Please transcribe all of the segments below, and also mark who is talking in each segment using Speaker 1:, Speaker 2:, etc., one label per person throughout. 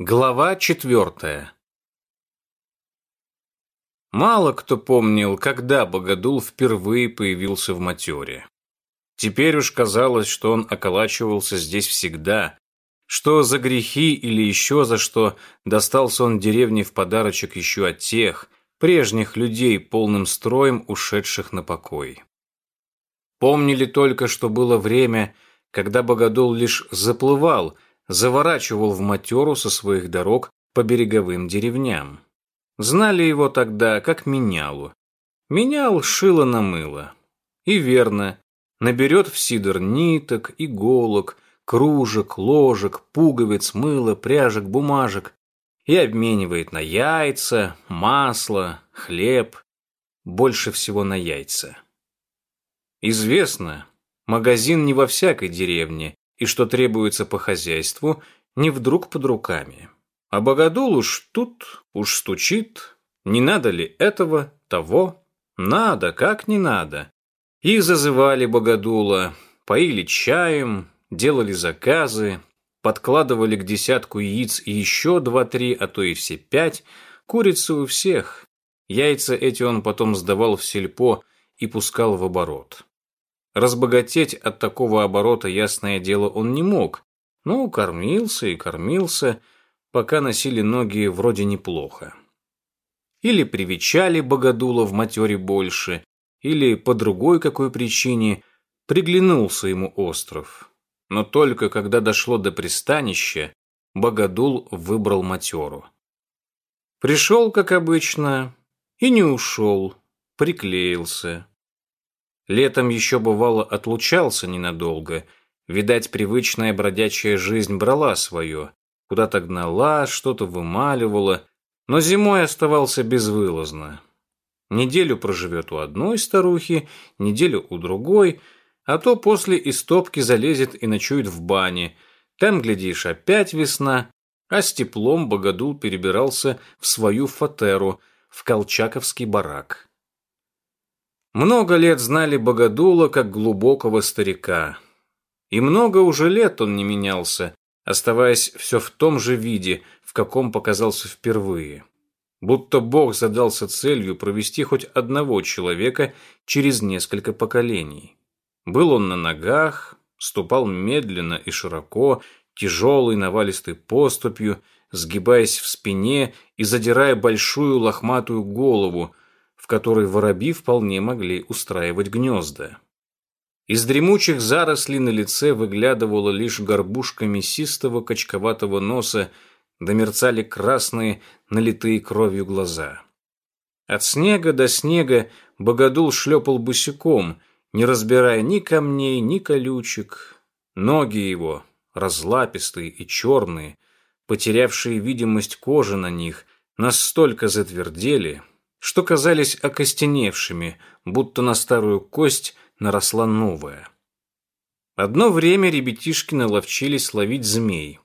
Speaker 1: Глава четвертая Мало кто помнил, когда Богодул впервые появился в матере. Теперь уж казалось, что он околачивался здесь всегда, что за грехи или еще за что достался он деревне в подарочек еще от тех, прежних людей, полным строем ушедших на покой. Помнили только, что было время, когда Богодул лишь заплывал – заворачивал в матеру со своих дорог по береговым деревням. Знали его тогда как менялу. Менял шило на мыло. И верно, наберет в сидор ниток, иголок, кружек, ложек, пуговиц, мыла, пряжек, бумажек и обменивает на яйца, масло, хлеб, больше всего на яйца. Известно, магазин не во всякой деревне, и что требуется по хозяйству, не вдруг под руками. А богодул уж тут, уж стучит, не надо ли этого, того, надо, как не надо. И зазывали богодула, поили чаем, делали заказы, подкладывали к десятку яиц еще два-три, а то и все пять, курицы у всех. Яйца эти он потом сдавал в сельпо и пускал в оборот. Разбогатеть от такого оборота, ясное дело, он не мог. Но кормился и кормился, пока носили ноги вроде неплохо. Или привечали богодула в матере больше, или по другой какой причине приглянулся ему остров. Но только когда дошло до пристанища, богодул выбрал матеру. Пришел, как обычно, и не ушел, приклеился. Летом еще бывало отлучался ненадолго. Видать, привычная бродячая жизнь брала свое. Куда-то гнала, что-то вымаливала. Но зимой оставался безвылазно. Неделю проживет у одной старухи, неделю у другой, а то после истопки залезет и ночует в бане. Там, глядишь, опять весна, а с теплом Богодул перебирался в свою фатеру, в Колчаковский барак. Много лет знали Богодула как глубокого старика. И много уже лет он не менялся, оставаясь все в том же виде, в каком показался впервые. Будто Бог задался целью провести хоть одного человека через несколько поколений. Был он на ногах, ступал медленно и широко, тяжелой навалистой поступью, сгибаясь в спине и задирая большую лохматую голову, которой воробьи вполне могли устраивать гнезда. Из дремучих зарослей на лице выглядывала лишь горбушка мясистого качковатого носа, да мерцали красные, налитые кровью глаза. От снега до снега богодул шлепал босиком, не разбирая ни камней, ни колючек. Ноги его, разлапистые и черные, потерявшие видимость кожи на них, настолько затвердели, что казались окостеневшими, будто на старую кость наросла новая. Одно время ребятишки наловчились ловить змей.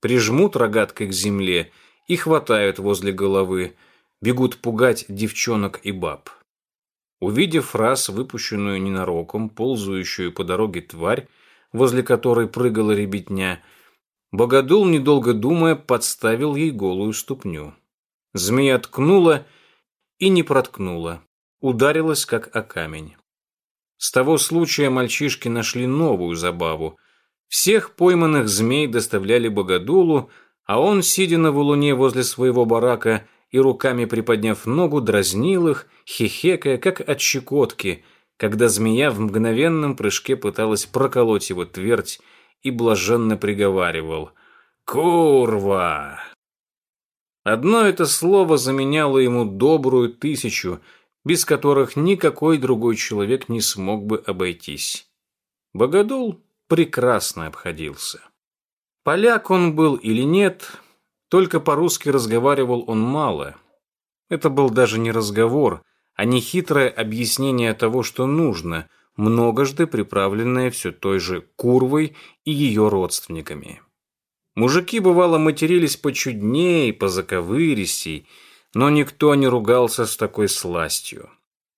Speaker 1: Прижмут рогаткой к земле и хватают возле головы, бегут пугать девчонок и баб. Увидев раз выпущенную ненароком, ползающую по дороге тварь, возле которой прыгала ребятня, Богодул, недолго думая, подставил ей голую ступню. Змея ткнула и не проткнула, ударилась как о камень. С того случая мальчишки нашли новую забаву. Всех пойманных змей доставляли богодулу, а он, сидя на валуне возле своего барака и руками приподняв ногу, дразнил их, хихекая, как от щекотки, когда змея в мгновенном прыжке пыталась проколоть его твердь и блаженно приговаривал «Курва!» Одно это слово заменяло ему добрую тысячу, без которых никакой другой человек не смог бы обойтись. Богодул прекрасно обходился. Поляк он был или нет, только по-русски разговаривал он мало. Это был даже не разговор, а не хитрое объяснение того, что нужно, многожды приправленное все той же Курвой и ее родственниками. Мужики, бывало, матерились почудней, позаковыристей, но никто не ругался с такой сластью.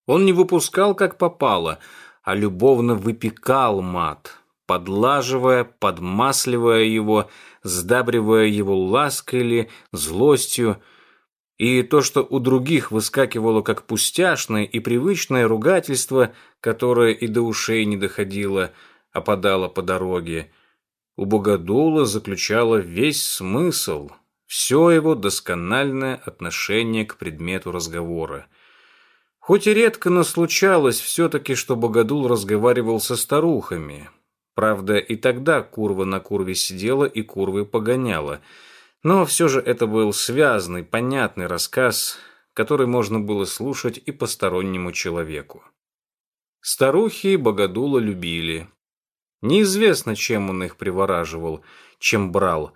Speaker 1: Он не выпускал, как попало, а любовно выпекал мат, подлаживая, подмасливая его, сдабривая его лаской или злостью, и то, что у других выскакивало как пустяшное и привычное ругательство, которое и до ушей не доходило, опадало по дороге, у Богодула заключало весь смысл, все его доскональное отношение к предмету разговора. Хоть и редко, но случалось все-таки, что Богодул разговаривал со старухами. Правда, и тогда курва на курве сидела и курвы погоняла. Но все же это был связанный, понятный рассказ, который можно было слушать и постороннему человеку. Старухи Богодула любили. Неизвестно, чем он их привораживал, чем брал.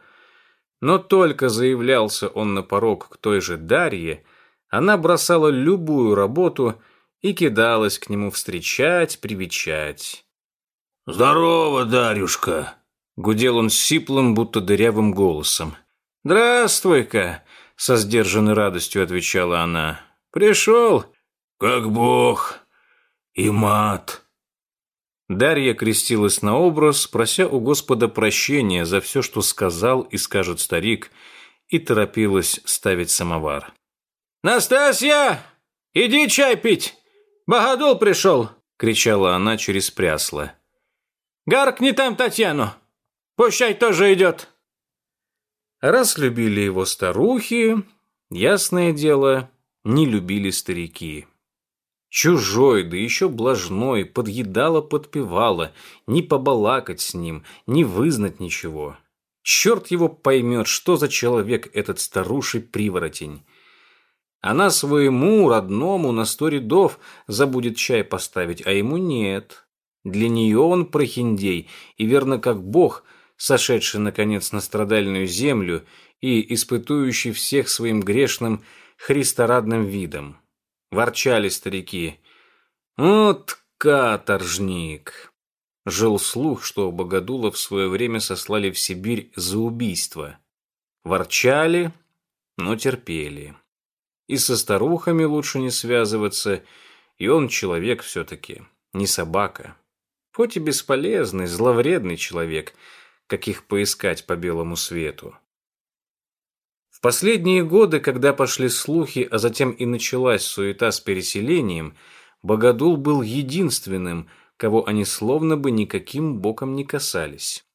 Speaker 1: Но только заявлялся он на порог к той же Дарье, она бросала любую работу и кидалась к нему встречать, привечать.
Speaker 2: «Здорово, Дарюшка!»
Speaker 1: — гудел он сиплым, будто дырявым голосом. «Здравствуй-ка!» — со сдержанной радостью отвечала она. «Пришел?»
Speaker 2: «Как бог и мат!»
Speaker 1: Дарья крестилась на образ, прося у Господа прощения за все, что сказал и скажет старик, и торопилась ставить самовар. «Настасья, иди чай пить! Богодул пришел!» — кричала она через прясло. «Гаркни там Татьяну! Пущай тоже идет!» Раз любили его старухи, ясное дело, не любили старики. Чужой, да еще блажной, подъедала, подпевала, не побалакать с ним, не вызнать ничего. Черт его поймет, что за человек этот старуший приворотень. Она своему родному на сто рядов забудет чай поставить, а ему нет. Для нее он прохиндей, и верно как бог, сошедший, наконец, на страдальную землю и испытующий всех своим грешным христорадным видом. Ворчали старики. «Вот каторжник!» Жил слух, что Богодула в свое время сослали в Сибирь за убийство. Ворчали, но терпели. И со старухами лучше не связываться, и он человек все-таки, не собака. Хоть и бесполезный, зловредный человек, каких поискать по белому свету. Последние годы, когда пошли слухи, а затем и началась суета с переселением, Богодул был единственным, кого они словно бы никаким боком не касались.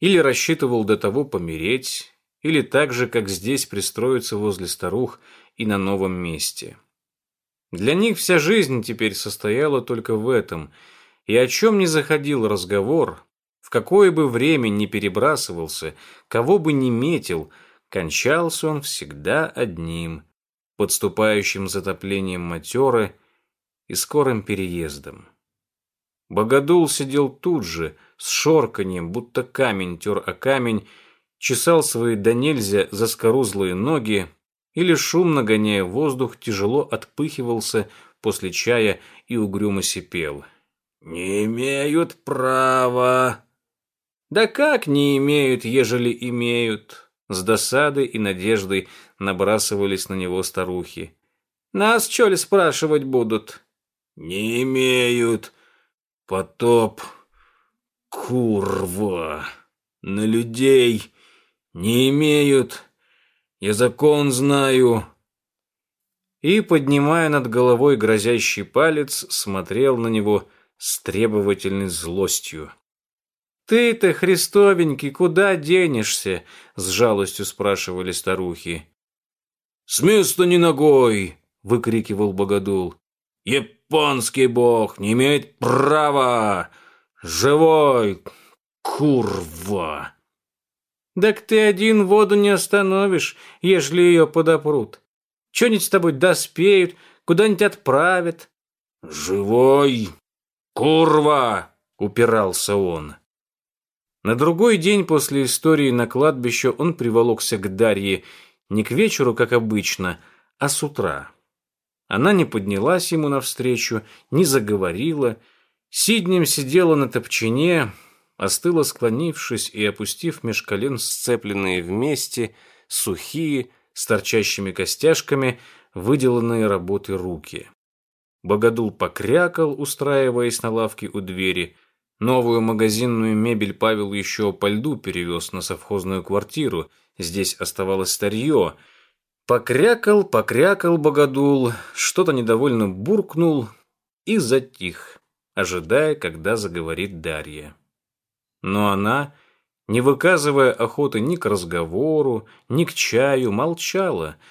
Speaker 1: Или рассчитывал до того помереть, или так же, как здесь, пристроиться возле старух и на новом месте. Для них вся жизнь теперь состояла только в этом, и о чем ни заходил разговор, в какое бы время ни перебрасывался, кого бы ни метил, кончался он всегда одним, подступающим затоплением матеры и скорым переездом. Богодул сидел тут же, с шорканьем, будто камень тер о камень, чесал свои до нельзя заскорузлые ноги, или шумно гоняя воздух, тяжело отпыхивался после чая и угрюмо сипел.
Speaker 2: «Не имеют права!»
Speaker 1: «Да как не имеют, ежели имеют?» С досадой и надеждой набрасывались на него старухи. «Нас, что ли, спрашивать будут?»
Speaker 2: «Не имеют. Потоп. Курва. На людей не имеют. Я закон знаю».
Speaker 1: И, поднимая над головой грозящий палец, смотрел на него с требовательной злостью. «Ты-то, Христовенький, куда денешься?» — с жалостью спрашивали старухи.
Speaker 2: «С места не ногой!» — выкрикивал Богодул. «Японский бог не имеет права! Живой! Курва!»
Speaker 1: Так ты один воду не остановишь, ежели ее подопрут. Что-нибудь с тобой доспеют, куда-нибудь отправят.
Speaker 2: Живой! Курва! Упирался он.
Speaker 1: На другой день после истории на кладбище он приволокся к Дарье не к вечеру, как обычно, а с утра. Она не поднялась ему навстречу, не заговорила, сиднем сидела на топчине, остыла склонившись и опустив меж колен сцепленные вместе, сухие, с торчащими костяшками, выделанные работы руки. Богодул покрякал, устраиваясь на лавке у двери, Новую магазинную мебель Павел еще по льду перевез на совхозную квартиру. Здесь оставалось старье. Покрякал, покрякал богодул, что-то недовольно буркнул и затих, ожидая, когда заговорит Дарья. Но она, не выказывая охоты ни к разговору, ни к чаю, молчала –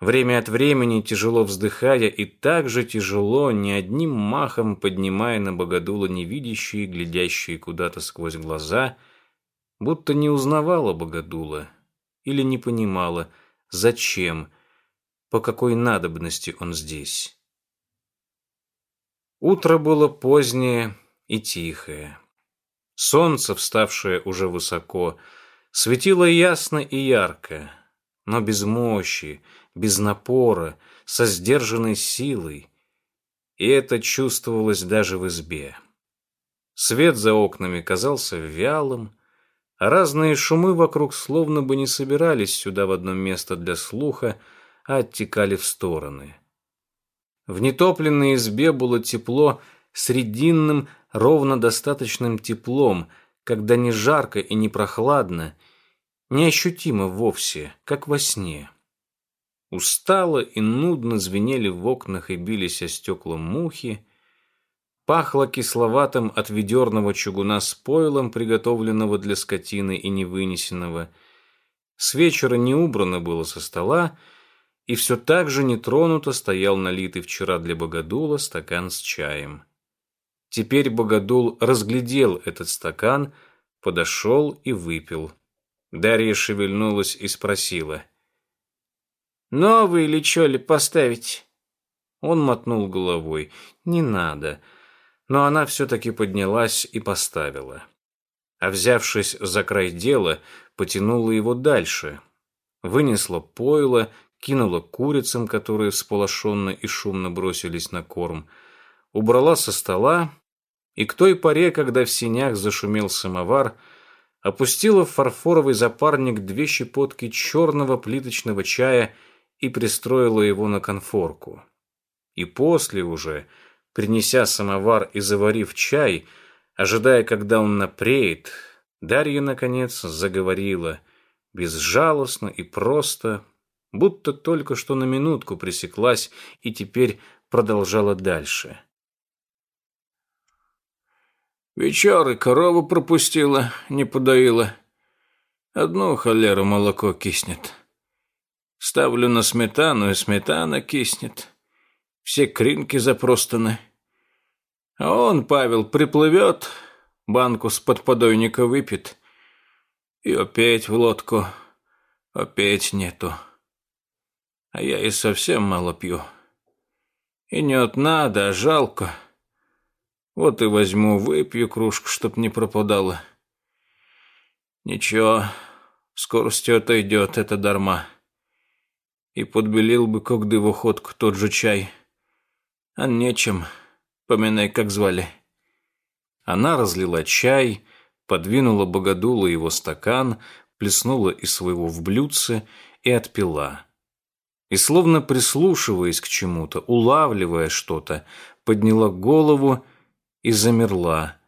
Speaker 1: время от времени тяжело вздыхая и также тяжело, ни одним махом поднимая на богодула невидящие, глядящие куда-то сквозь глаза, будто не узнавала богодула или не понимала, зачем, по какой надобности он здесь. Утро было позднее и тихое. Солнце, вставшее уже высоко, светило ясно и ярко, но без мощи, без напора, со сдержанной силой. И это чувствовалось даже в избе. Свет за окнами казался вялым, а разные шумы вокруг словно бы не собирались сюда в одно место для слуха, а оттекали в стороны. В нетопленной избе было тепло срединным, ровно достаточным теплом, когда не жарко и не прохладно, неощутимо вовсе, как во сне. Устало и нудно звенели в окнах и бились о стекла мухи. Пахло кисловатым от ведерного чугуна с пойлом, приготовленного для скотины и невынесенного. С вечера не убрано было со стола, и все так же нетронуто стоял налитый вчера для богодула стакан с чаем. Теперь богодул разглядел этот стакан, подошел и выпил. Дарья шевельнулась и спросила — Новый или что ли поставить?» Он мотнул головой. «Не надо». Но она все-таки поднялась и поставила. А взявшись за край дела, потянула его дальше. Вынесла пойло, кинула курицам, которые всполошенно и шумно бросились на корм, убрала со стола, и к той поре, когда в синях зашумел самовар, опустила в фарфоровый запарник две щепотки черного плиточного чая и пристроила его на конфорку. И после уже, принеся самовар и заварив чай, ожидая, когда он напреет, Дарья, наконец, заговорила, безжалостно и просто, будто только что на минутку пресеклась и теперь продолжала дальше.
Speaker 2: Вечеры корову пропустила, не подоила. Одну холеру молоко киснет. Ставлю на сметану, и сметана киснет. Все кринки запростаны. А он, Павел, приплывет, банку с подподойника выпьет. И опять в лодку. Опять нету. А я и совсем мало пью. И не от надо, а жалко. Вот и возьму, выпью кружку, чтоб не пропадало. Ничего, скоростью отойдет это дарма и подбелил бы когды в охотку тот же чай. А нечем, поминай, как звали.
Speaker 1: Она разлила чай, подвинула богодулу его стакан, плеснула из своего в блюдце и отпила. И словно прислушиваясь к чему-то, улавливая что-то, подняла голову и замерла.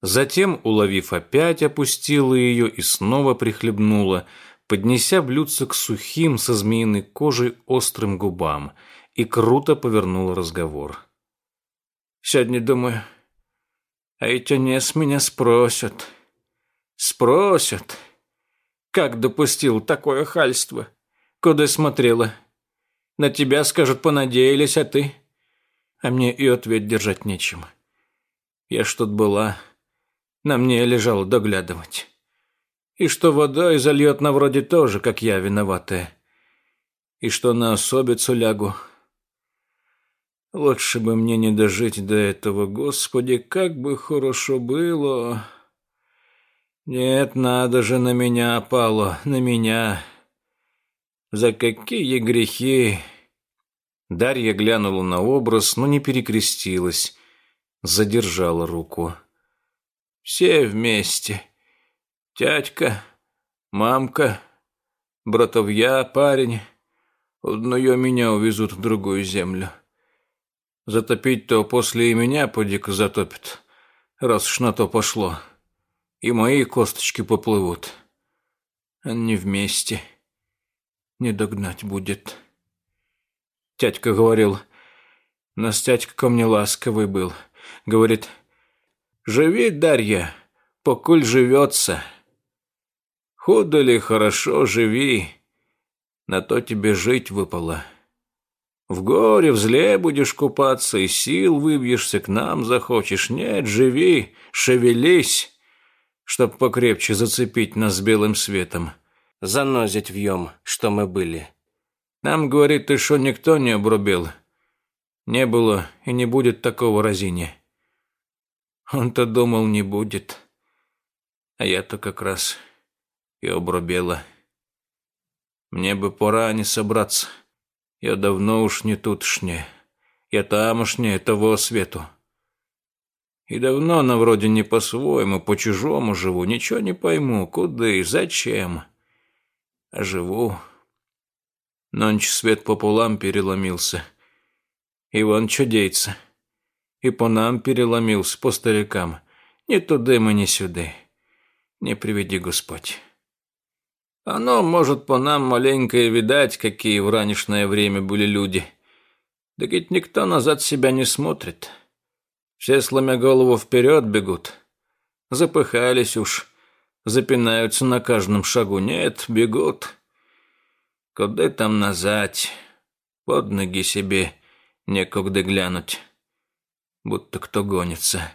Speaker 1: Затем, уловив опять, опустила ее и снова прихлебнула, поднеся блюдце к сухим со змеиной кожей острым губам, и круто повернул разговор.
Speaker 2: «Сегодня думаю, а эти не с меня спросят. Спросят, как допустил такое хальство? Куда смотрела? На тебя, скажут, понадеялись, а ты? А мне и ответ держать нечем. Я ж тут была, на мне лежало доглядывать» и что водой зальет на вроде тоже, как я, виноватая, и что на особицу лягу. Лучше бы мне не дожить до этого, Господи, как бы хорошо было. Нет, надо же на меня, пало, на меня. За какие грехи?
Speaker 1: Дарья глянула на образ, но не перекрестилась, задержала руку.
Speaker 2: Все вместе. Тятька, мамка, братовья, парень. Одную меня увезут в другую землю. Затопить-то после и меня подик затопит. раз уж на то пошло. И мои косточки поплывут. Они вместе. Не догнать будет. Тятька говорил, нас тятька ко мне ласковый был. Говорит, живи, Дарья, покуль живется. Худо ли, хорошо, живи. На то тебе жить выпало. В горе, в зле будешь купаться, и сил выбьешься, к нам захочешь. Нет, живи, шевелись, чтоб покрепче зацепить нас белым светом. Занозить вьем, что мы были. Нам, говорит, ты что никто не обрубил. Не было и не будет такого разини. Он-то думал, не будет. А я-то как раз и обрубела. Мне бы пора не собраться. Я давно уж не тутшне. Я тамошне того свету. И давно на вроде не по-своему, по-чужому живу. Ничего не пойму, куда и зачем. А живу. Нонч свет пополам переломился. И вон чудейца. И по нам переломился, по старикам. Ни туда мы, ни сюда. Не приведи Господь. Оно, может, по нам маленько и видать, какие в ранешное время были люди. Да ведь никто назад себя не смотрит. Все, сломя голову, вперед бегут. Запыхались уж, запинаются на каждом шагу. Нет, бегут. Куда там назад? Под ноги себе некогда глянуть. Будто кто гонится.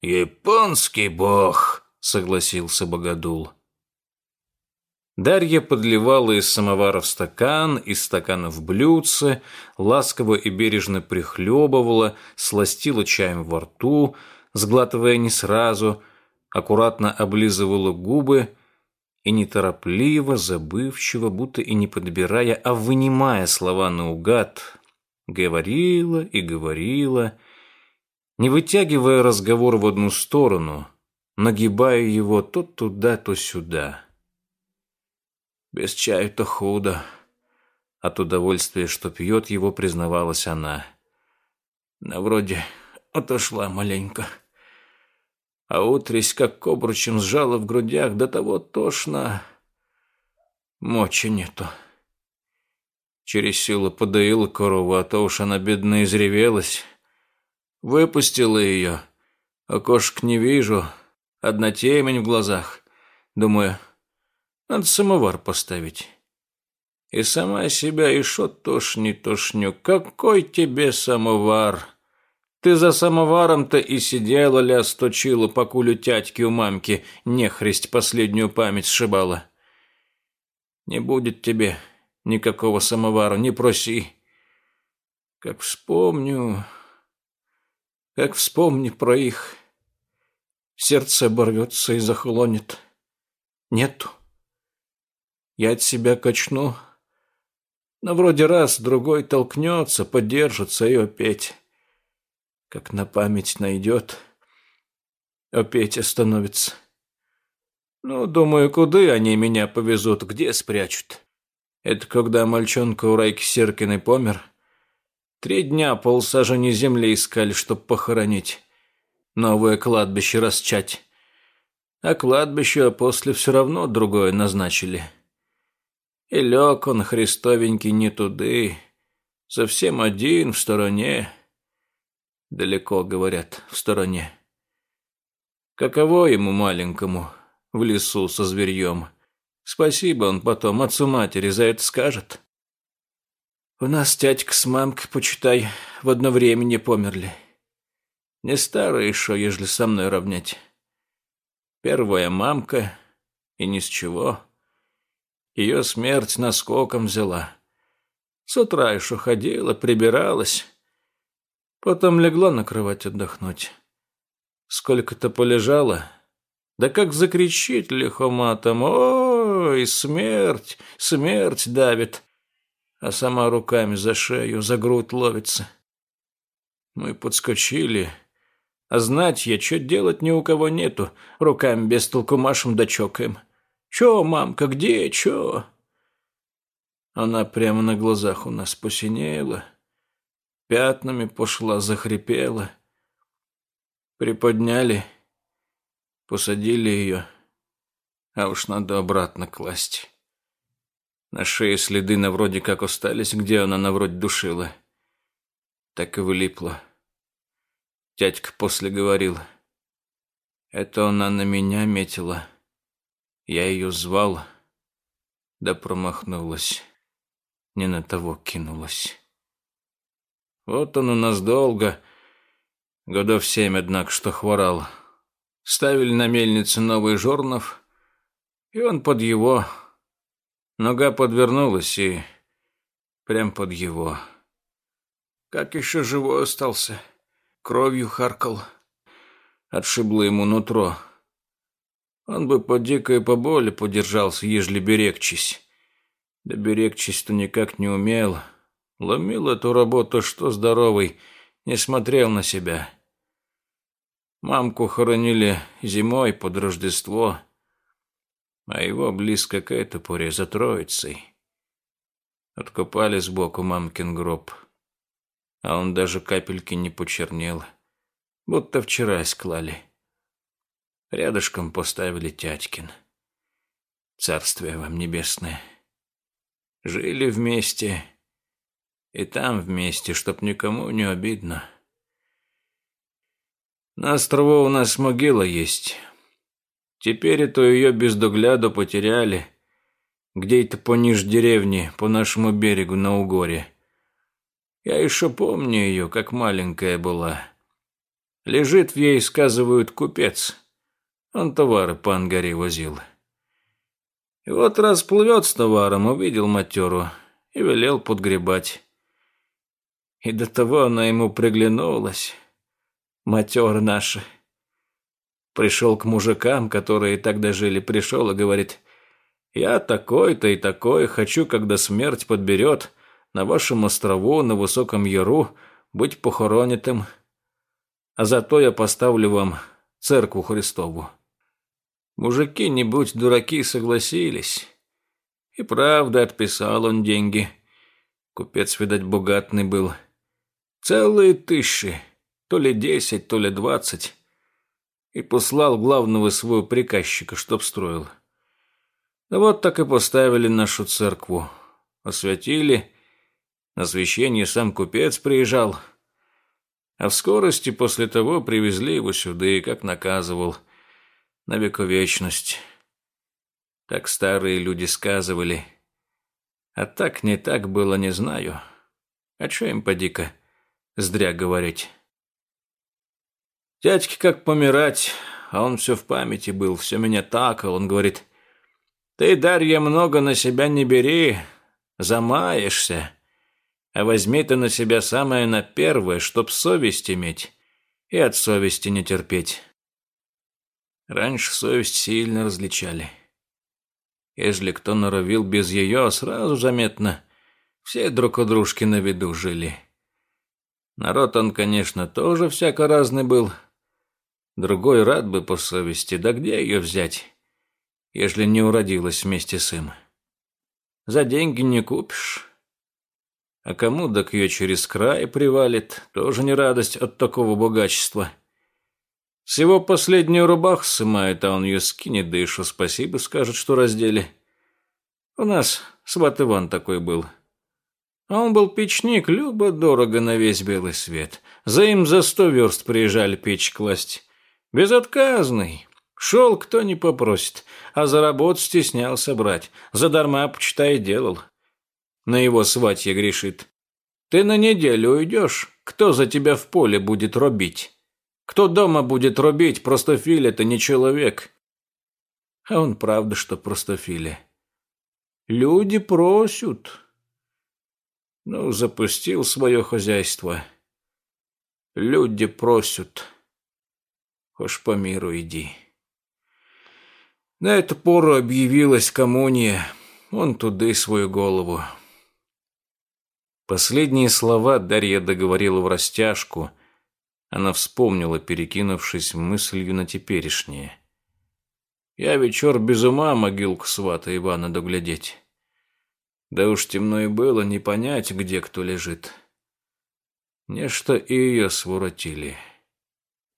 Speaker 2: «Японский бог», — согласился Богодул.
Speaker 1: Дарья подливала из самовара в стакан, из стакана в блюдце, ласково и бережно прихлебывала, сластила чаем во рту, сглатывая не сразу, аккуратно облизывала губы и неторопливо, забывчиво, будто и не подбирая, а вынимая слова наугад, говорила и говорила, не вытягивая разговор в одну сторону, нагибая его то туда, то сюда. Без чаю-то худо. От удовольствия, что пьет его, признавалась она. На вроде отошла маленько. А утрись, как обручем сжала в грудях, до того тошно. Мочи нету. Через силу подоила корову, а то уж она бедно изревелась. Выпустила ее. Окошек не вижу, одна темень в глазах. Думаю, надо самовар поставить. И сама себя шо тошни тошню. Какой тебе самовар? Ты за самоваром-то и сидела, ля сточила, покулю тятьки у мамки, нехресть последнюю память сшибала. Не будет тебе никакого самовара, не проси. Как вспомню, как вспомни про их, сердце оборвется и захлонет. Нету. Я от себя качну. Но вроде раз, другой толкнется, поддержится и опять. Как на память найдет, опять остановится. Ну, думаю, куда они меня повезут, где спрячут. Это когда мальчонка у Райки Серкиной помер. Три дня полсажени земли искали, чтоб похоронить. Новое кладбище расчать. А кладбище после все равно другое назначили. И лег он, христовенький, не туды, совсем один, в стороне. Далеко, говорят, в стороне. Каково ему маленькому в лесу со зверьем? Спасибо он потом отцу-матери за это скажет. У нас тятька с мамкой, почитай, в одно время не померли. Не старые еще, ежели со мной равнять. Первая мамка, и ни с чего. Ее смерть наскоком взяла. С утра еще ходила, прибиралась. Потом легла на кровать отдохнуть. Сколько-то полежала. Да как закричит лихоматом. Ой, смерть, смерть давит. А сама руками за шею, за грудь ловится. Мы подскочили. А знать я, что делать ни у кого нету. Руками без толку машем да чокаем. «Чё, мамка, где, чё?» Она прямо на глазах у нас посинела, пятнами пошла, захрипела.
Speaker 2: Приподняли, посадили ее, а уж надо обратно класть. На шее следы на вроде как остались, где она на вроде душила. Так и вылипло. Дядька после говорил. Это она на меня метила. Я ее звал, да промахнулась. Не на того кинулась. Вот он у нас долго, годов семь, однако, что хворал. Ставили на мельнице новый жорнов, и он под его Нога подвернулась и прям под его. Как еще живой остался, кровью харкал. Отшибло ему нутро. Он бы по дикой поболе подержался, ежели берегчись. Да берегчись-то никак не умел. Ломил эту работу, что здоровый, не смотрел на себя. Мамку хоронили зимой под Рождество а его близко к этой поре за троицей. Откопали сбоку мамкин гроб, а он даже капельки не почернел, будто вчера склали. Рядышком поставили Тятькин. Царствие вам небесное. Жили вместе, и там вместе, чтоб никому не обидно. На острову у нас могила есть, Теперь эту ее без догляду потеряли. Где-то пониж деревни, по нашему берегу на Угоре. Я еще помню ее, как маленькая была. Лежит в ей, сказывают, купец. Он товары по Ангаре возил. И вот расплывет с товаром, увидел матеру и велел подгребать. И до того она ему приглянулась, матера наша. Пришел к мужикам, которые тогда жили, пришел и говорит, «Я такой-то и такой, хочу, когда смерть подберет, на вашем острову, на высоком яру, быть похоронитым. А зато я поставлю вам церкву Христову». Мужики, не будь дураки, согласились. И правда отписал он деньги. Купец, видать, богатный был. Целые тысячи, то ли десять, то ли двадцать и послал главного своего приказчика, чтоб строил. Да вот так и поставили нашу церкву. Осветили. На освящение сам купец приезжал. А в скорости после того привезли его сюда, и как наказывал, на вековечность. Так старые люди сказывали. А так не так было, не знаю. А что им поди-ка здря говорить? Дядьке как помирать, а он все в памяти был, все меня такал. Он говорит, ты, Дарья, много на себя не бери, замаешься. А возьми ты на себя самое на первое, чтоб совесть иметь и от совести не терпеть. Раньше совесть сильно различали. Ежели кто норовил без ее, сразу заметно, все друг у дружки на виду жили. Народ он, конечно, тоже всяко разный был, Другой рад бы по совести, да где ее взять, ежели не уродилась вместе с им? За деньги не купишь. А кому так ее через край привалит, тоже не радость от такого богачества. Всего последнюю рубаху сымает, а он ее скинет, да еще спасибо скажет, что раздели. У нас сват Иван такой был. А он был печник, любо-дорого на весь белый свет. За им за сто верст приезжали печь класть. Безотказный. Шел, кто не попросит, а за работу стеснялся брать. Задарма, почитай, делал. На его сватье грешит. Ты на неделю уйдешь, кто за тебя в поле будет робить? Кто дома будет робить, простофиль это не человек. А он правда, что простофиля. Люди просят. Ну, запустил свое хозяйство. Люди просят. Хошь по миру иди. На эту пору объявилась коммуния. Он туды свою голову.
Speaker 1: Последние слова Дарья договорила в растяжку. Она вспомнила, перекинувшись мыслью на теперешнее. «Я вечер без ума могилку свата Ивана доглядеть. Да уж темно и было, не понять, где кто лежит. Нечто и ее своротили».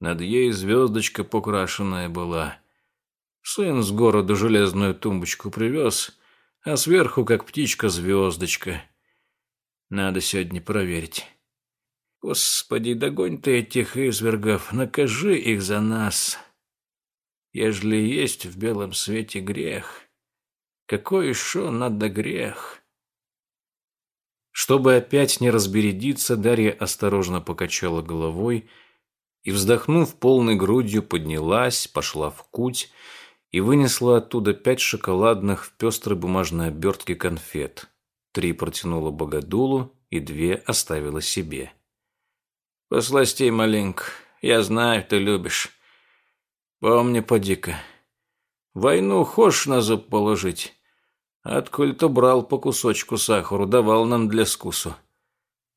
Speaker 2: Над ей звездочка покрашенная была. Сын с города железную тумбочку привез, а сверху, как птичка, звездочка. Надо сегодня проверить. Господи, догонь ты этих извергов, накажи их за нас. Ежели есть в белом свете грех, какой еще надо грех?
Speaker 1: Чтобы опять не разбередиться, Дарья осторожно покачала головой и, вздохнув полной грудью, поднялась, пошла в куть и вынесла оттуда пять шоколадных в пестрой бумажной обертке конфет. Три протянула Богодулу и две оставила себе.
Speaker 2: «Посластей маленько, я знаю, ты любишь. Помни, поди-ка, войну хочешь на зуб положить? Откуль-то брал по кусочку сахару, давал нам для скусу.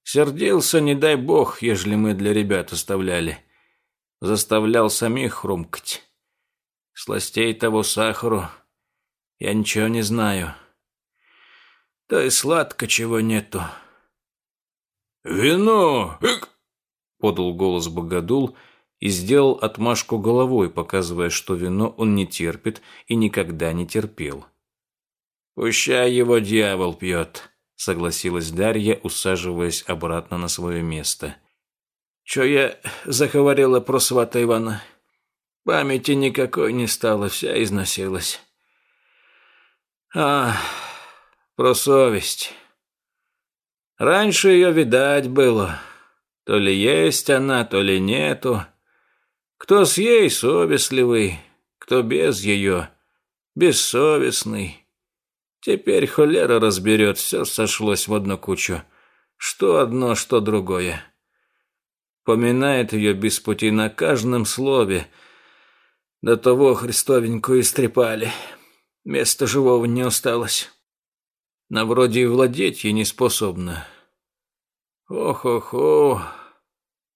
Speaker 2: Сердился, не дай бог, ежели мы для ребят оставляли. Заставлял самих хрумкать. Сластей того сахару я ничего не знаю. То и сладко чего нету. «Вино!» — подал голос Богодул и сделал отмашку головой, показывая, что вино он не терпит и никогда не терпел. «Пущай его дьявол пьет», — согласилась Дарья, усаживаясь обратно на свое место. «Че я заговорила про свата Ивана? Памяти никакой не стало, вся износилась. А, про совесть. Раньше ее видать было. То ли есть она, то ли нету. Кто с ей совестливый, кто без ее бессовестный. Теперь холера разберет, все сошлось в одну кучу. Что одно, что другое. Поминает ее без пути на каждом слове. До того Христовеньку истрепали. Места живого не осталось. На вроде и владеть ей не способна. Ох-ох-ох.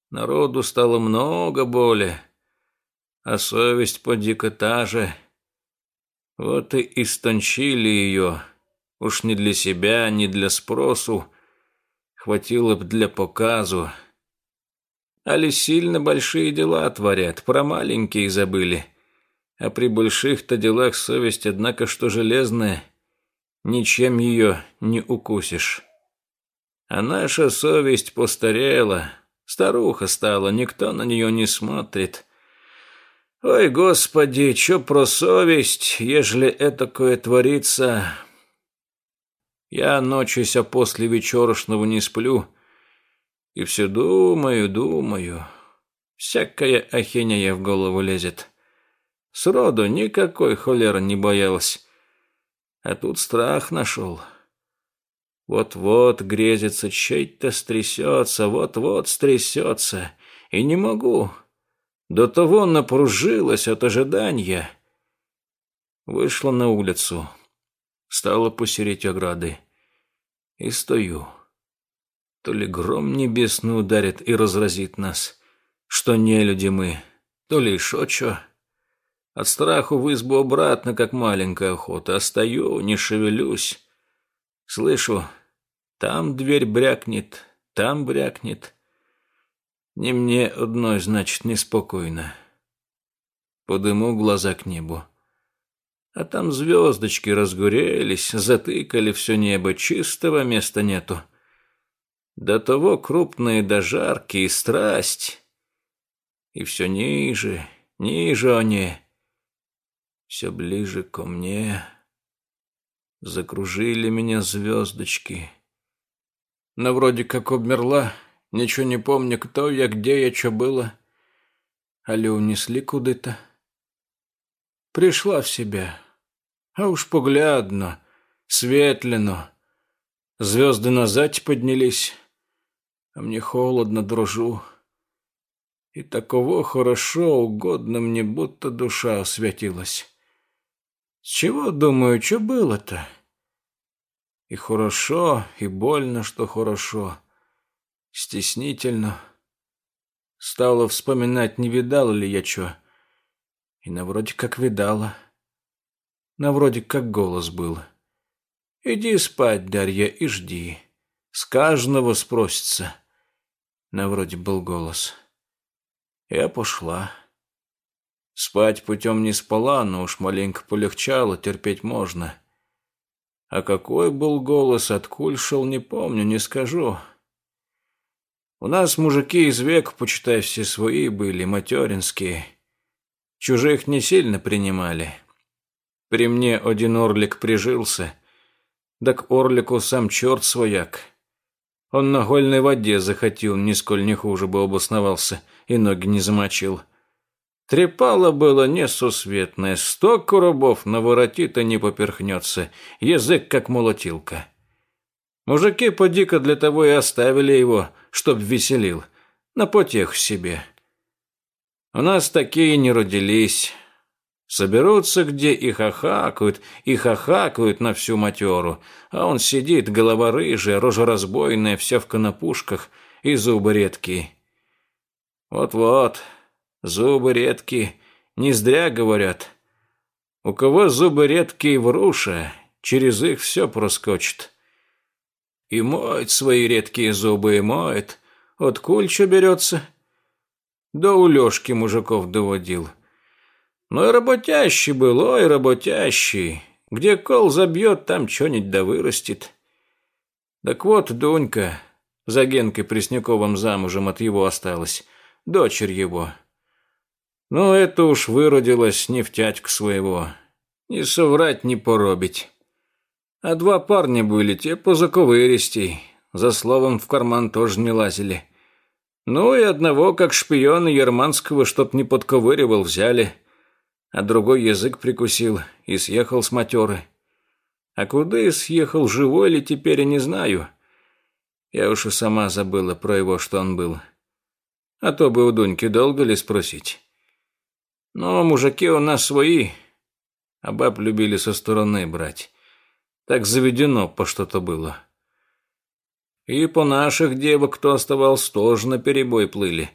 Speaker 2: Народу стало много боли. А совесть поди-ка та же. Вот и истончили ее. Уж не для себя, не для спросу. Хватило б для показу. Али сильно большие дела творят, про маленькие забыли. А при больших-то делах совесть, однако, что железная, ничем ее не укусишь. А наша совесть постарела, старуха стала, никто на нее не смотрит. Ой, Господи, чё про совесть, ежели этакое творится? Я ночися после вечерошного не сплю, и все думаю, думаю. Всякая ахинея в голову лезет. Сроду никакой холера не боялась. А тут страх нашел. Вот-вот грезится, чей-то стрясется, вот-вот стрясется. И не могу. До того напружилась от ожидания. Вышла на улицу. Стала посереть ограды. И стою. То ли гром небесный ударит и разразит нас, что не люди мы, то ли еще что. От страху в избу обратно, как маленькая охота, а стою, не шевелюсь. Слышу, там дверь брякнет, там брякнет. Не мне одной, значит, неспокойно. Подыму глаза к небу. А там звездочки разгорелись, затыкали все небо, чистого места нету. До того крупные да жаркие, страсть. И все ниже, ниже они. Все ближе ко мне. Закружили меня звездочки. Но вроде как обмерла, Ничего не помню, кто я, где я, что было. Али унесли куда-то. Пришла в себя. А уж поглядно, светлено. Звезды назад поднялись, а мне холодно, дрожу. И таково хорошо, угодно мне, будто душа осветилась. С чего, думаю, что было-то? И хорошо, и больно, что хорошо стеснительно. Стала вспоминать, не видала ли я чё. И на вроде как видала. На вроде как голос был. Иди спать, Дарья, и жди. С каждого спросится. На вроде был голос. Я пошла. Спать путем не спала, но уж маленько полегчало, терпеть можно. А какой был голос, откуль шел, не помню, не скажу. У нас мужики из века, почитай, все свои были, материнские. Чужих не сильно принимали. При мне один орлик прижился. Да к орлику сам черт свояк. Он на гольной воде захотел, нисколь не хуже бы обосновался и ноги не замочил. Трепало было несусветное, сто коробов наворотит и не поперхнется, язык как молотилка. Мужики поди-ка для того и оставили его, чтоб веселил, на потех себе. У нас такие не родились. Соберутся где и хахакают, и хахакают на всю матеру, а он сидит, голова рыжая, рожа разбойная, вся в конопушках и зубы редкие. Вот-вот, зубы редкие, не зря говорят. У кого зубы редкие вруша, через их все проскочит. И моет свои редкие зубы, и моет. От кульча берется. До у Лешки мужиков доводил. Ну и работящий был, ой, работящий. Где кол забьет, там что-нибудь да вырастет. Так вот, Дунька, за Генкой Пресняковым замужем от его осталась, дочерь его. Ну, это уж выродилась не в тятьку своего. Не соврать, не поробить. А два парня были, те по заковыристей. За словом в карман тоже не лазили. Ну и одного, как шпиона Ерманского, чтоб не подковыривал, взяли. А другой язык прикусил и съехал с матеры. А куда и съехал, живой ли теперь, я не знаю. Я уж и сама забыла про его, что он был. А то бы у Дуньки долго ли спросить. Но мужики у нас свои, а баб любили со стороны брать. Так заведено по что-то было. И по наших девок, кто оставался, тоже на перебой плыли.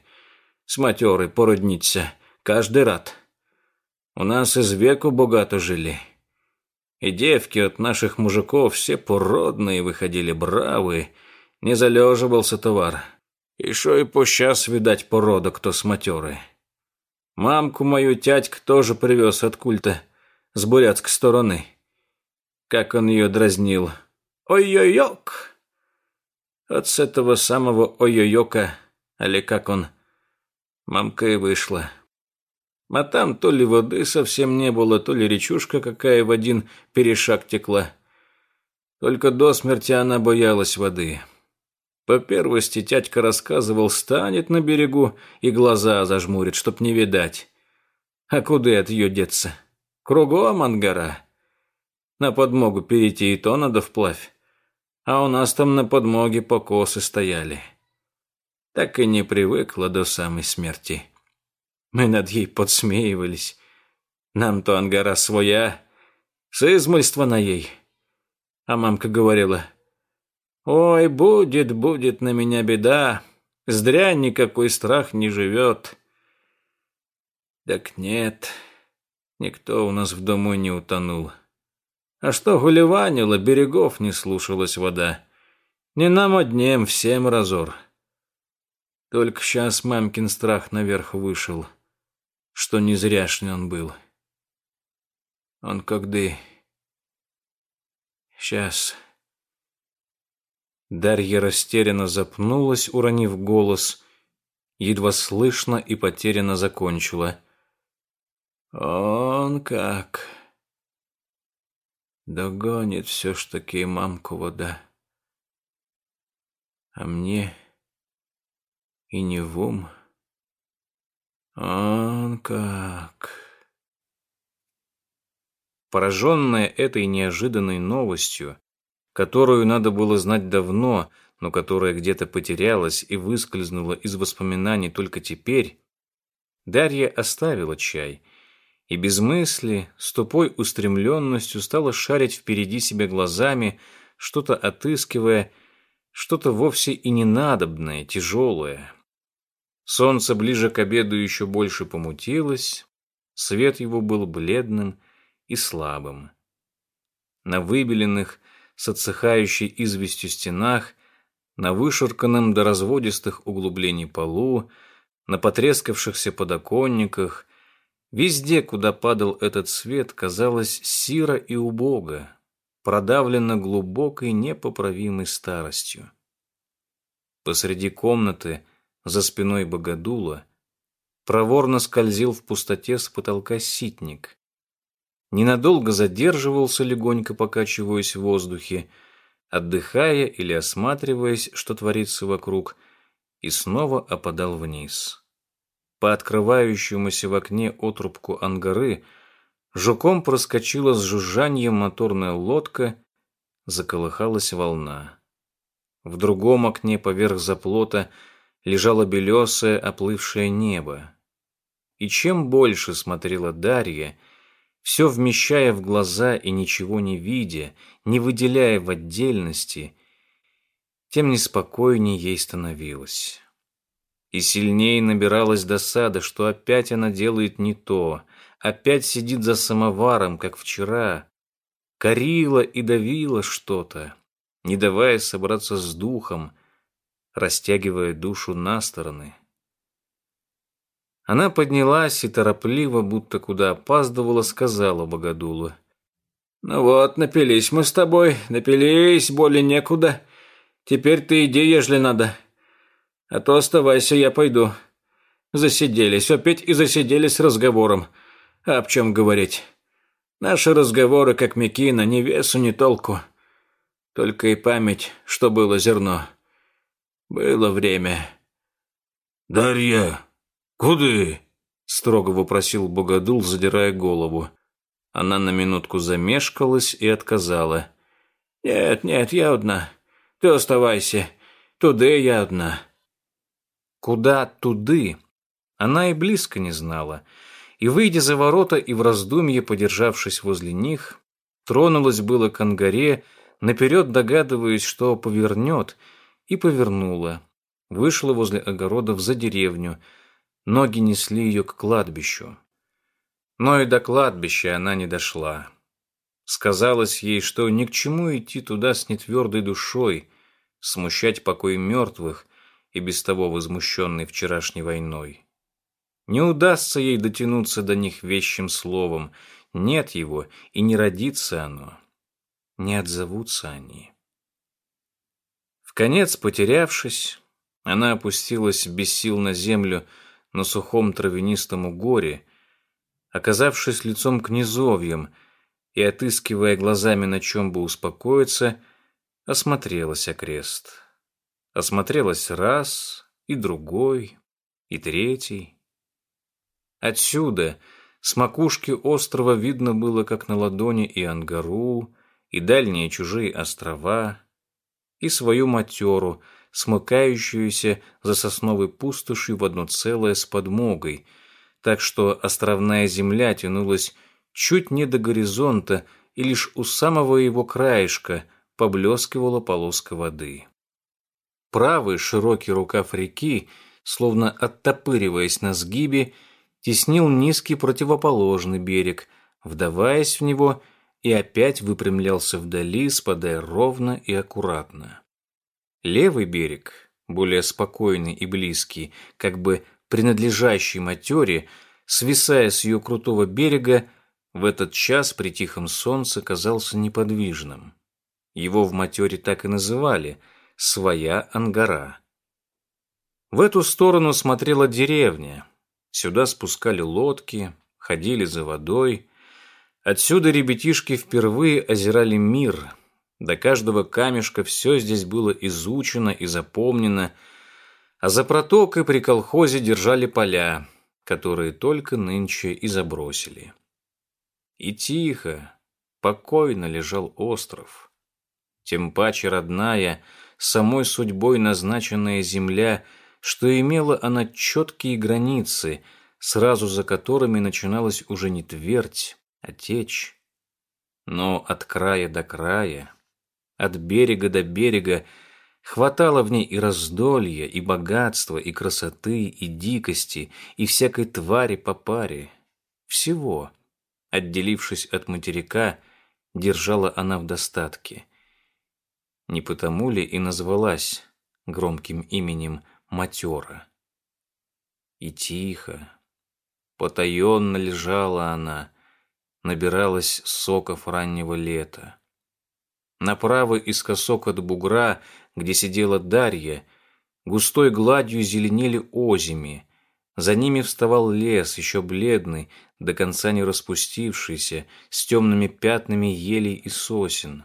Speaker 2: С матерой породниться. Каждый рад. У нас из веку богато жили. И девки от наших мужиков все породные выходили, бравые. Не залеживался товар. Еще и по сейчас, видать, порода, кто с матерой. Мамку мою тятька тоже привез от культа с бурятской стороны как он ее дразнил. «Ой-ой-йок!» Вот с этого самого ой-ой-йока, али как он, мамка и вышла. А там то ли воды совсем не было, то ли речушка какая в один перешаг текла. Только до смерти она боялась воды. По первости тятька рассказывал, станет на берегу и глаза зажмурит, чтоб не видать. А куда от ее деться? Кругом ангара. На подмогу перейти и то надо вплавь. А у нас там на подмоге покосы стояли. Так и не привыкла до самой смерти. Мы над ей подсмеивались. Нам-то ангара своя, с измольства на ей. А мамка говорила, «Ой, будет, будет на меня беда, зря никакой страх не живет». Так нет, никто у нас в дому не утонул. А что гулеванило, берегов не слушалась вода. Не нам одним, всем разор. Только сейчас мамкин страх наверх вышел, что не зряшный он был. Он когда... Сейчас... Дарья растерянно запнулась, уронив голос, едва слышно и потерянно закончила. «Он как...» Догонит все ж таки мамку вода. А мне и не в ум. Он как...
Speaker 1: Пораженная этой неожиданной новостью, которую надо было знать давно, но которая где-то потерялась и выскользнула из воспоминаний только теперь, Дарья оставила чай и без мысли, с тупой устремленностью стала шарить впереди себя глазами, что-то отыскивая, что-то вовсе и ненадобное, тяжелое. Солнце ближе к обеду еще больше помутилось, свет его был бледным и слабым. На выбеленных, с отсыхающей известью стенах, на вышерканном до разводистых углублений полу, на потрескавшихся подоконниках, везде, куда падал этот свет, казалось сиро и убого, продавлено глубокой непоправимой старостью. Посреди комнаты, за спиной богодула, проворно скользил в пустоте с потолка ситник. Ненадолго задерживался, легонько покачиваясь в воздухе, отдыхая или осматриваясь, что творится вокруг, и снова опадал вниз. По открывающемуся в окне отрубку ангары жуком проскочила с жужжанием моторная лодка, заколыхалась волна. В другом окне поверх заплота лежало белесое оплывшее небо. И чем больше смотрела Дарья, все вмещая в глаза и ничего не видя, не выделяя в отдельности, тем неспокойнее ей становилось. И сильнее набиралась досада, что опять она делает не то, опять сидит за самоваром, как вчера, корила и давила что-то, не давая собраться с духом, растягивая душу на стороны. Она поднялась и торопливо, будто куда опаздывала, сказала Богодулу. «Ну вот, напились мы с тобой, напились, более некуда. Теперь ты иди, ежели надо. А то оставайся, я пойду. Засиделись, опять и засиделись разговором. А об чем говорить? Наши разговоры, как Микина, ни весу, ни толку. Только и память, что было зерно. Было время».
Speaker 2: «Дарья!» «Куды?»
Speaker 1: — строго вопросил Богодул, задирая голову. Она на минутку замешкалась и отказала.
Speaker 2: «Нет, нет, я одна. Ты оставайся. Туды я одна».
Speaker 1: Куда туды? Она и близко не знала. И, выйдя за ворота и в раздумье, подержавшись возле них, тронулась было к ангаре, наперед догадываясь, что повернет, и повернула. Вышла возле огородов за деревню — Ноги несли ее к кладбищу. Но и до кладбища она не дошла. Сказалось ей, что ни к чему идти туда с нетвердой душой, смущать покой мертвых и без того возмущенной вчерашней войной. Не удастся ей дотянуться до них вещим словом, нет его и не родится оно, не отзовутся они. Конец потерявшись, она опустилась без сил на землю, на сухом травянистом угоре, оказавшись лицом к низовьям и отыскивая глазами на чем бы успокоиться, осмотрелась окрест. Осмотрелась раз, и другой, и третий. Отсюда, с макушки острова видно было, как на ладони и Ангару, и дальние чужие острова, и свою матеру — смыкающуюся за сосновой пустошью в одно целое с подмогой, так что островная земля тянулась чуть не до горизонта, и лишь у самого его краешка поблескивала полоска воды. Правый широкий рукав реки, словно оттопыриваясь на сгибе, теснил низкий противоположный берег, вдаваясь в него и опять выпрямлялся вдали, спадая ровно и аккуратно. Левый берег, более спокойный и близкий, как бы принадлежащий матере, свисая с ее крутого берега, в этот час при тихом солнце казался неподвижным. Его в матере так и называли «своя ангара». В эту сторону смотрела деревня. Сюда спускали лодки, ходили за водой. Отсюда ребятишки впервые озирали мир, до каждого камешка все здесь было изучено и запомнено, а за протокой при колхозе держали поля, которые только нынче и забросили. И тихо, покойно лежал остров. Тем паче родная, самой судьбой назначенная земля, что имела она четкие границы, сразу за которыми начиналась уже не твердь, а течь. Но от края до края от берега до берега, хватало в ней и раздолья, и богатства, и красоты, и дикости, и всякой твари по паре. Всего, отделившись от материка, держала она в достатке. Не потому ли и назвалась громким именем Матера? И тихо, потаенно лежала она, набиралась соков раннего лета. Направо искосок от бугра, где сидела Дарья, густой гладью зеленели озими. За ними вставал лес, еще бледный, до конца не распустившийся, с темными пятнами елей и сосен.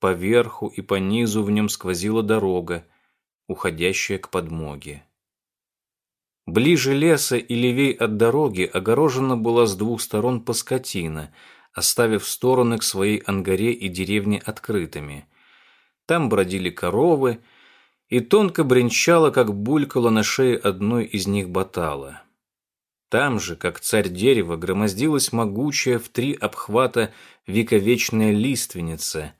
Speaker 1: Поверху и по низу в нем сквозила дорога, уходящая к подмоге. Ближе леса и левей от дороги огорожена была с двух сторон паскотина, оставив стороны к своей ангаре и деревне открытыми. Там бродили коровы, и тонко бренчала, как булькала на шее одной из них батала. Там же, как царь дерева, громоздилась могучая в три обхвата вековечная лиственница.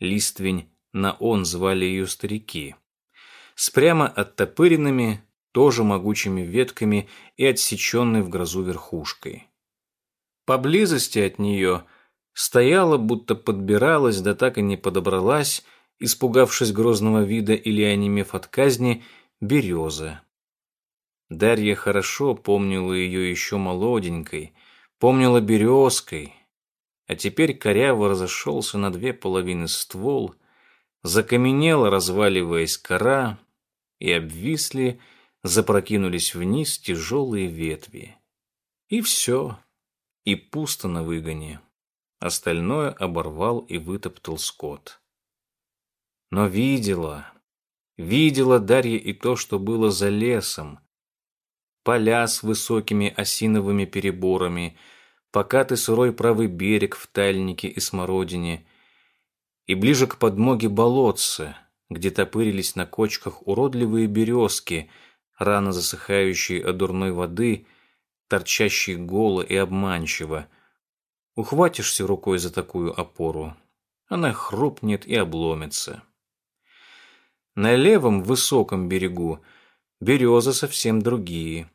Speaker 1: Листвень на он звали ее старики. С прямо оттопыренными, тоже могучими ветками и отсеченной в грозу верхушкой. Поблизости от нее стояла, будто подбиралась, да так и не подобралась, испугавшись грозного вида или онемев от казни, береза. Дарья хорошо помнила ее еще молоденькой, помнила березкой, а теперь коряво разошелся на две половины ствол, закаменела, разваливаясь кора, и обвисли, запрокинулись вниз тяжелые ветви. И все, и пусто на выгоне. Остальное оборвал и вытоптал скот. Но видела, видела Дарья и то, что было за лесом. Поля с высокими осиновыми переборами, покатый сырой правый берег в тальнике и смородине, и ближе к подмоге болотца, где топырились на кочках уродливые березки — рано засыхающие от дурной воды, торчащие голо и обманчиво. Ухватишься рукой за такую опору, она хрупнет и обломится. На левом высоком берегу березы совсем другие.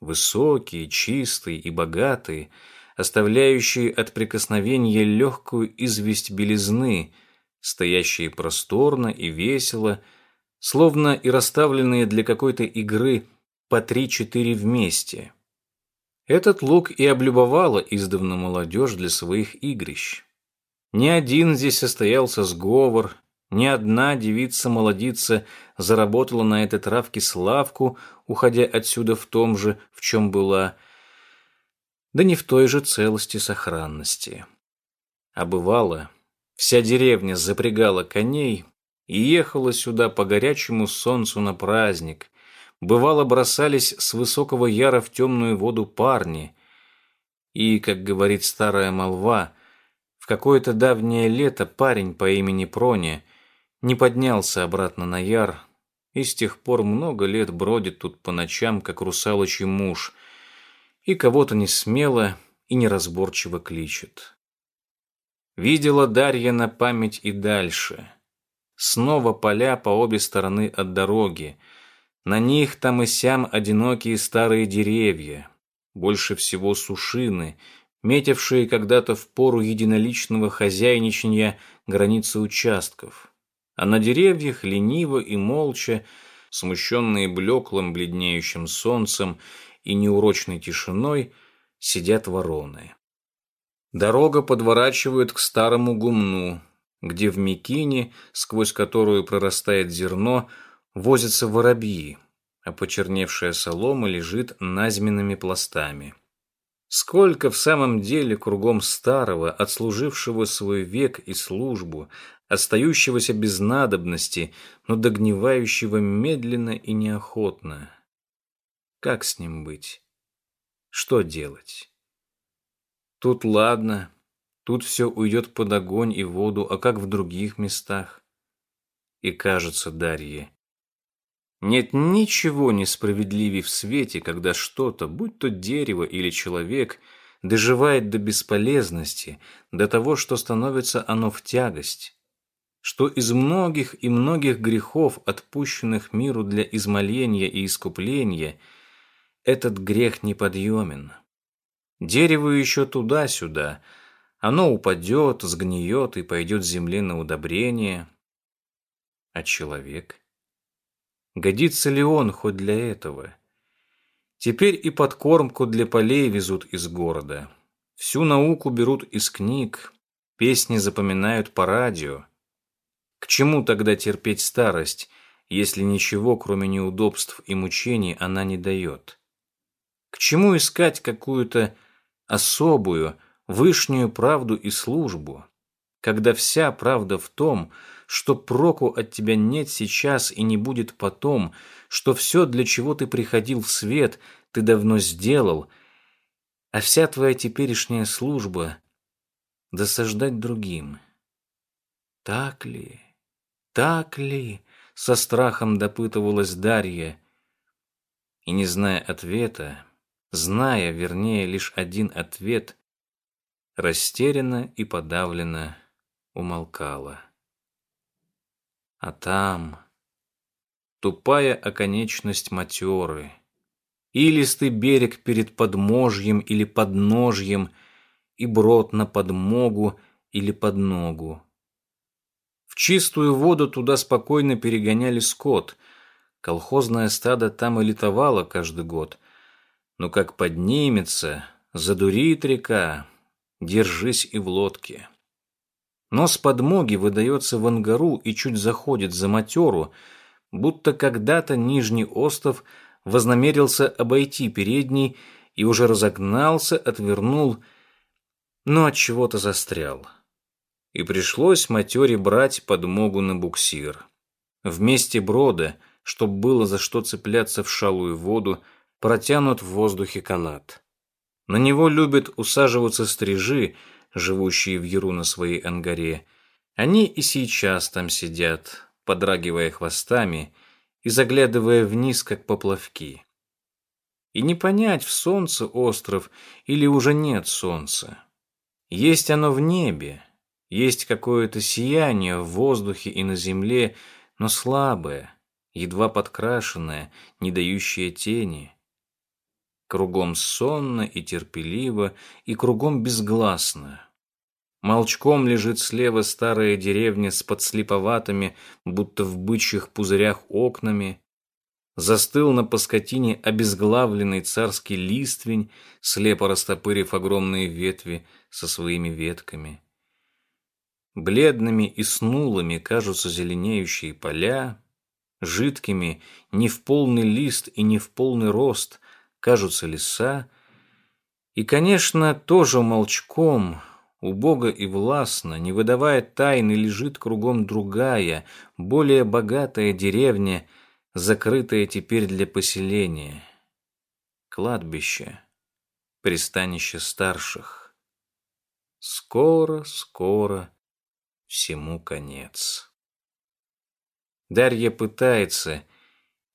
Speaker 1: Высокие, чистые и богатые, оставляющие от прикосновения легкую известь белизны, стоящие просторно и весело, словно и расставленные для какой-то игры по три-четыре вместе. Этот луг и облюбовала издавна молодежь для своих игрищ. Ни один здесь состоялся сговор, ни одна девица-молодица заработала на этой травке славку, уходя отсюда в том же, в чем была, да не в той же целости сохранности. А бывало, вся деревня запрягала коней, и ехала сюда по горячему солнцу на праздник. Бывало, бросались с высокого яра в темную воду парни. И, как говорит старая молва, в какое-то давнее лето парень по имени Проня не поднялся обратно на яр, и с тех пор много лет бродит тут по ночам, как русалочий муж, и кого-то не смело и неразборчиво кличет. Видела Дарья на память и дальше — Снова поля по обе стороны от дороги. На них там и сям одинокие старые деревья. Больше всего сушины, метившие когда-то в пору единоличного хозяйничания границы участков. А на деревьях лениво и молча, смущенные блеклым бледнеющим солнцем и неурочной тишиной, сидят вороны. Дорога подворачивает к старому гумну, где в Микине, сквозь которую прорастает зерно, возятся воробьи, а почерневшая солома лежит назменными пластами. Сколько в самом деле кругом старого, отслужившего свой век и службу, остающегося без надобности, но догнивающего медленно и неохотно. Как с ним быть? Что делать? Тут ладно, Тут все уйдет под огонь и воду, а как в других местах? И кажется, Дарье, нет ничего несправедливее в свете, когда что-то, будь то дерево или человек, доживает до бесполезности, до того, что становится оно в тягость, что из многих и многих грехов, отпущенных миру для измоления и искупления, этот грех неподъемен. Дерево еще туда-сюда — оно упадет, сгниет и пойдет земле на удобрение. А человек? Годится ли он хоть для этого? Теперь и подкормку для полей везут из города. Всю науку берут из книг, песни запоминают по радио. К чему тогда терпеть старость, если ничего, кроме неудобств и мучений, она не дает? К чему искать какую-то особую, вышнюю правду и службу, когда вся правда в том, что проку от тебя нет сейчас и не будет потом, что все, для чего ты приходил в свет, ты давно сделал, а вся твоя теперешняя служба — досаждать другим. Так ли, так ли, со страхом допытывалась Дарья, и, не зная ответа, зная, вернее, лишь один ответ, растерянно и подавленно умолкала. А там тупая оконечность матеры, илистый берег перед подможьем или подножьем и брод на подмогу или под ногу. В чистую воду туда спокойно перегоняли скот. Колхозное стадо там и литовало каждый год. Но как поднимется, задурит река, держись и в лодке. Но с подмоги выдается в ангару и чуть заходит за матеру, будто когда-то Нижний остров вознамерился обойти передний и уже разогнался, отвернул, но от чего-то застрял. И пришлось матере брать подмогу на буксир. Вместе брода, чтоб было за что цепляться в шалую воду, протянут в воздухе канат. На него любят усаживаться стрижи, живущие в Яру на своей ангаре. Они и сейчас там сидят, подрагивая хвостами и заглядывая вниз, как поплавки. И не понять, в солнце остров или уже нет солнца. Есть оно в небе, есть какое-то сияние в воздухе и на земле, но слабое, едва подкрашенное, не дающее тени. Кругом сонно и терпеливо, и кругом безгласно. Молчком лежит слева старая деревня с подслеповатыми, будто в бычьих пузырях окнами. Застыл на паскотине обезглавленный царский листвень, слепо растопырив огромные ветви со своими ветками. Бледными и снулыми кажутся зеленеющие поля, жидкими не в полный лист и не в полный рост — кажутся леса, и, конечно, тоже молчком, убого и властно, не выдавая тайны, лежит кругом другая, более богатая деревня, закрытая теперь для поселения. Кладбище, пристанище старших. Скоро, скоро всему конец. Дарья пытается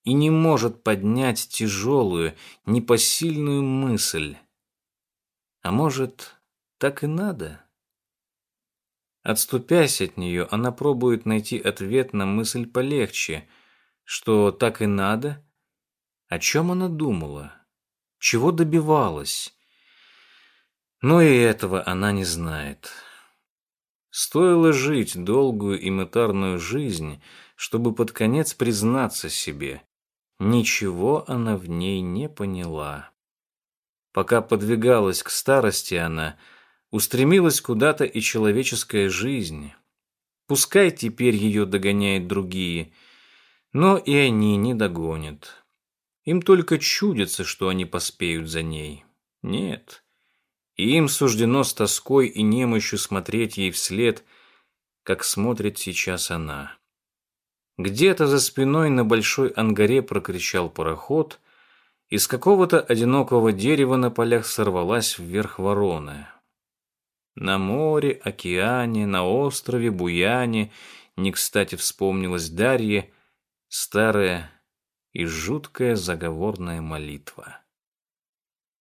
Speaker 1: и не может поднять тяжелую, непосильную мысль. А может, так и надо? Отступясь от нее, она пробует найти ответ на мысль полегче, что так и надо. О чем она думала? Чего добивалась? Но и этого она не знает. Стоило жить долгую и мытарную жизнь, чтобы под конец признаться себе. Ничего она в ней не поняла. Пока подвигалась к старости она, устремилась куда-то и человеческая жизнь. Пускай теперь ее догоняют другие, но и они не догонят. Им только чудится, что они поспеют за ней. Нет. И им суждено с тоской и немощью смотреть ей вслед, как смотрит сейчас она. Где-то за спиной на большой ангаре прокричал пароход, из какого-то одинокого дерева на полях сорвалась вверх ворона. На море, океане, на острове, буяне, не кстати вспомнилась Дарье, старая и жуткая заговорная молитва.